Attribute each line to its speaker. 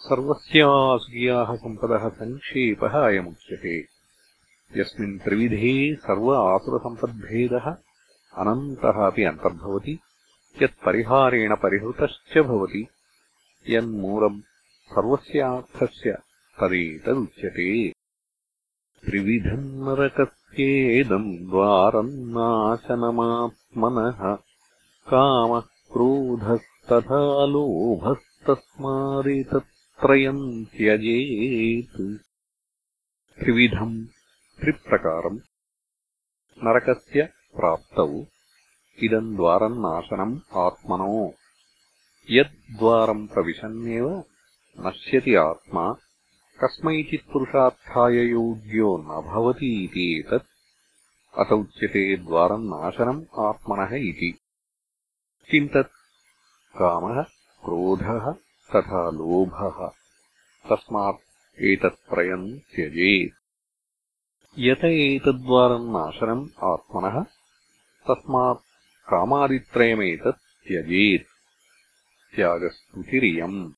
Speaker 1: सर्वस्यासुर्याः सम्पदः सङ्क्षेपः अयमुच्यते। यस्मिन् त्रिविधे सर्व आसुरसम्पद्भेदः अनन्तः अपि अन्तर्भवति यत्परिहारेण परिहृतश्च भवति। यन्मूलम् सर्वस्यार्थस्य तदेतदुच्यते। त्रिविधम् नरकस्येदम् द्वारम् नाशनमात्मनः कामः क्रोधस्तथा लोभस्तस्मादेतत् त्रयम् त्यजेत्। त्रिविधम् त्रिप्रकारम्। नरकस्य प्राप्तौ। इदम् द्वारम् नाशनम् आत्मनो। यद्द्वारम् प्रविशन्नेव नश्यति आत्मा कस्मैचित् पुरुषार्थाय योग्यो न भवति इति एतत्। अत उच्यते द्वारम् नाशनम् आत्मनः इति। किम् तत्? कामः? क्रोधः तथा लोभः। तस्मात् एतत्त्रयम् त्यजेत् यत एतद्वारम् नाशनम् आत्मनः। तस्मात् कामादित्रयमेतत् त्यजेत्। त्यागस्तुतिरियम्